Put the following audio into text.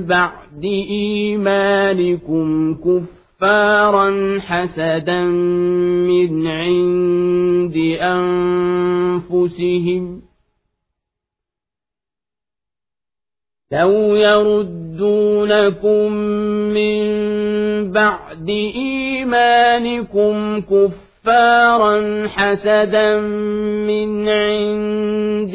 بعد إيمانكم كفارا حسدا من عند أنفسهم لو يردونكم من بعد إيمانكم كفارا حسدا من عند